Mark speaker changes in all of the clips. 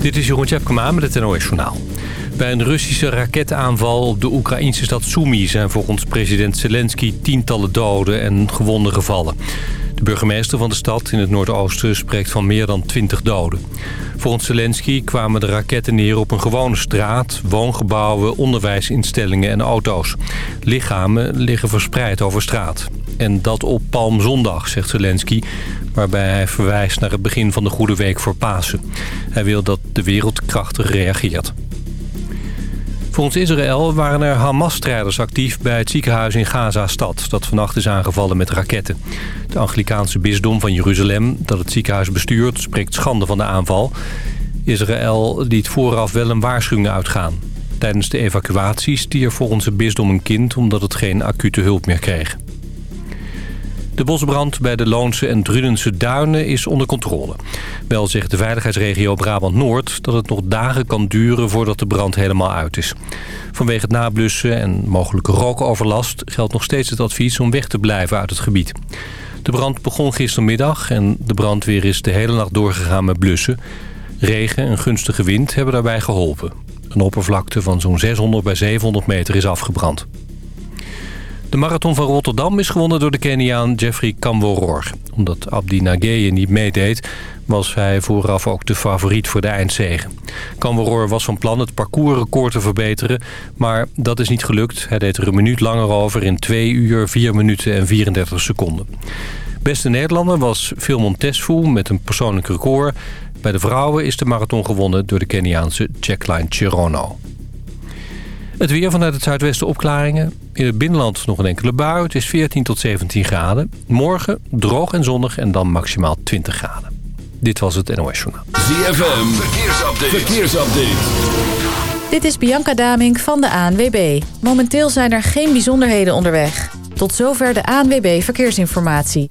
Speaker 1: Dit is Jeroen Tjepkema met het NOS Journaal. Bij een Russische raketaanval op de Oekraïnse stad Sumy... zijn volgens president Zelensky tientallen doden en gewonden gevallen. De burgemeester van de stad in het noordoosten spreekt van meer dan 20 doden. Volgens Zelensky kwamen de raketten neer op een gewone straat... woongebouwen, onderwijsinstellingen en auto's. Lichamen liggen verspreid over straat. En dat op Palmzondag, zegt Zelensky... waarbij hij verwijst naar het begin van de Goede Week voor Pasen. Hij wil dat de wereld krachtig reageert. Volgens Israël waren er Hamas-strijders actief bij het ziekenhuis in Gaza-stad... dat vannacht is aangevallen met raketten. De Anglikaanse bisdom van Jeruzalem, dat het ziekenhuis bestuurt... spreekt schande van de aanval. Israël liet vooraf wel een waarschuwing uitgaan. Tijdens de evacuatie stierf volgens het bisdom een kind... omdat het geen acute hulp meer kreeg. De bosbrand bij de Loonse en Drudense Duinen is onder controle. Wel zegt de veiligheidsregio Brabant-Noord dat het nog dagen kan duren voordat de brand helemaal uit is. Vanwege het nablussen en mogelijke rookoverlast geldt nog steeds het advies om weg te blijven uit het gebied. De brand begon gistermiddag en de brandweer is de hele nacht doorgegaan met blussen. Regen en gunstige wind hebben daarbij geholpen. Een oppervlakte van zo'n 600 bij 700 meter is afgebrand. De marathon van Rotterdam is gewonnen door de Keniaan Jeffrey Kamworor. Omdat Abdi Nageye niet meedeed, was hij vooraf ook de favoriet voor de eindzege. Kamworor was van plan het parcoursrecord te verbeteren, maar dat is niet gelukt. Hij deed er een minuut langer over in 2 uur, 4 minuten en 34 seconden. Beste Nederlander was Philmon Tesfu met een persoonlijk record. Bij de vrouwen is de marathon gewonnen door de Keniaanse Jacqueline Cherono. Het weer vanuit het zuidwesten opklaringen. In het binnenland nog een enkele bui. Het is 14 tot 17 graden. Morgen droog en zonnig en dan maximaal 20 graden. Dit was het NOS Journaal.
Speaker 2: ZFM, verkeersupdate. verkeersupdate.
Speaker 3: Dit is Bianca Damink van de ANWB. Momenteel zijn er geen bijzonderheden onderweg. Tot zover de ANWB Verkeersinformatie.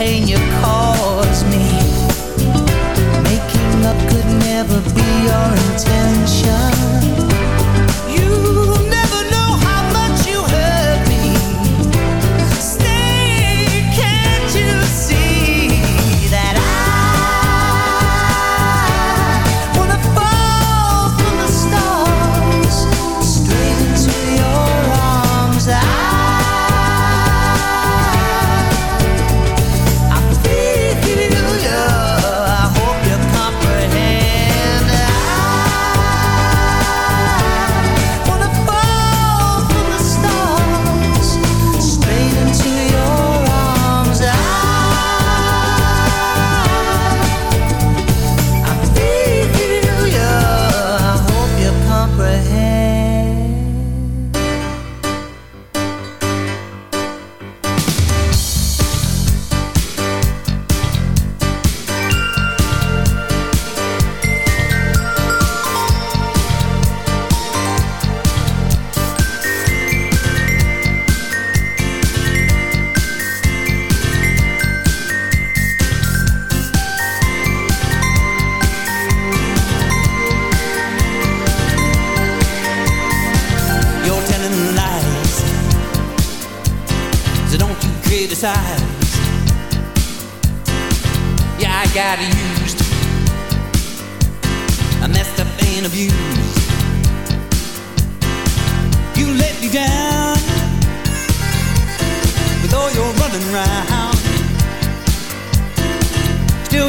Speaker 4: pain you caused me. Making up could never be your intention.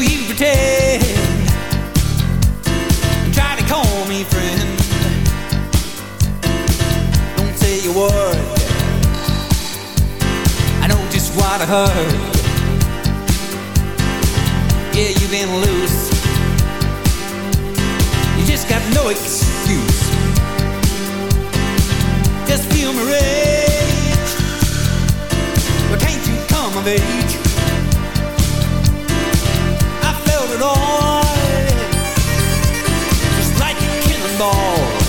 Speaker 4: you
Speaker 5: pretend. Try to call me friend. Don't say a word. I know just what I heard. Yeah, you've been loose. You just got no excuse. Just feel my rage. But can't you come of age? Illinois Just like a cannonball.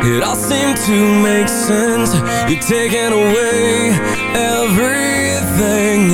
Speaker 5: It all
Speaker 6: seemed to make sense. You're taking away everything.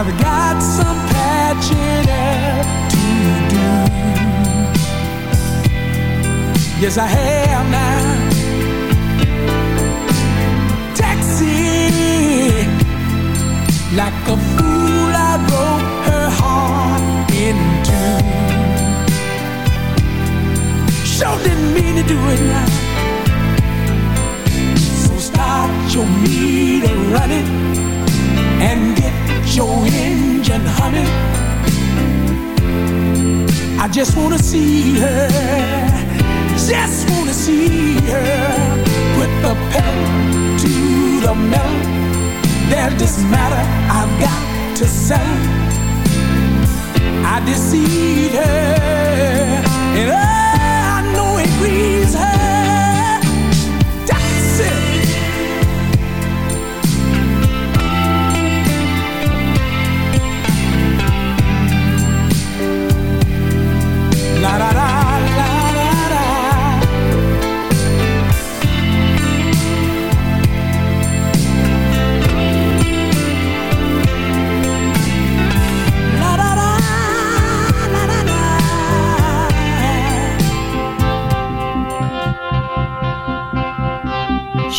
Speaker 5: I've
Speaker 7: got some patching up to do. Yes, I have now. Taxi. Like a fool, I broke her heart in two. Sure didn't mean to do it now. So start your meter running your engine humming. I just wanna see her, just wanna see her. Put the pedal to the metal. There's this matter I've got to say. I deceived her, and oh, I know it grieves her.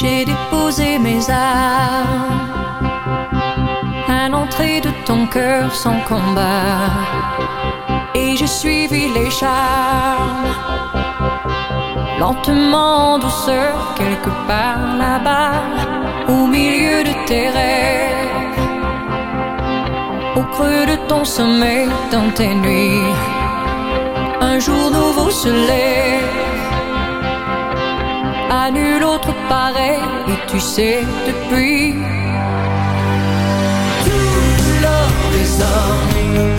Speaker 2: J'ai déposé mes armes à l'entrée de ton cœur sans combat. Et j'ai suivi les charmes, lentement en douceur, quelque part là-bas, au milieu de tes rêves, au creux de ton sommeil, dans tes nuits. Un jour nouveau se lève à nul autre pareil et tu sais depuis. Tout l'or des hommes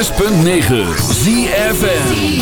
Speaker 2: 106.9 ZFN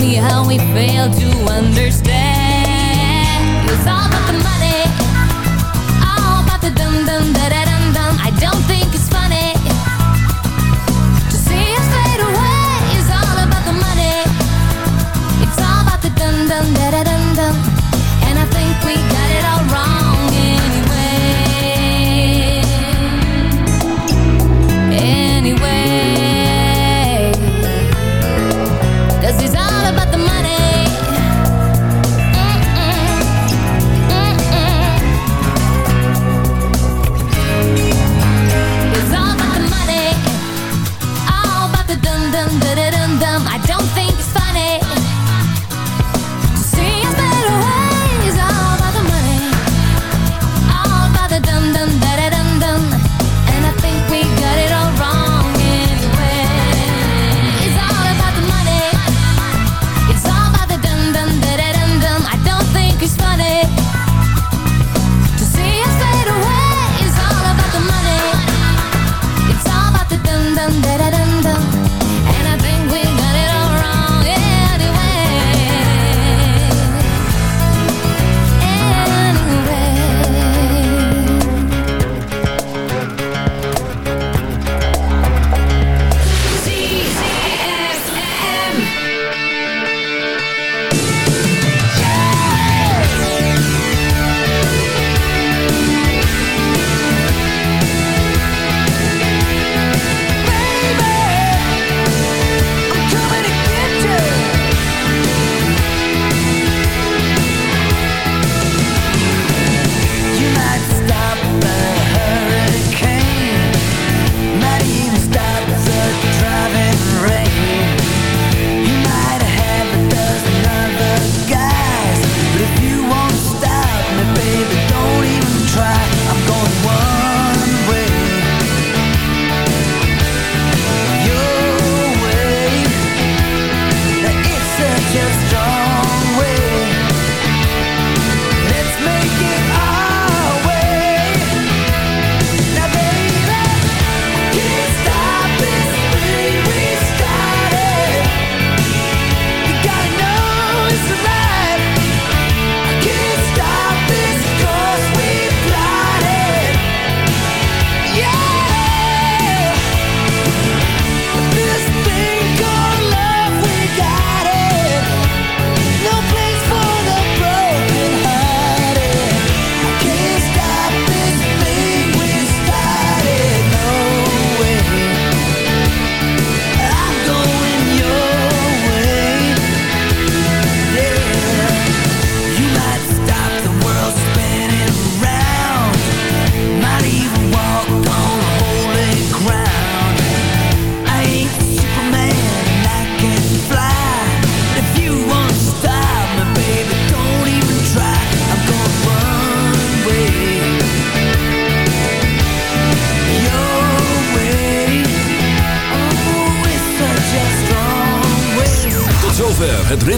Speaker 2: me
Speaker 4: how we fail to understand. It's all about the money.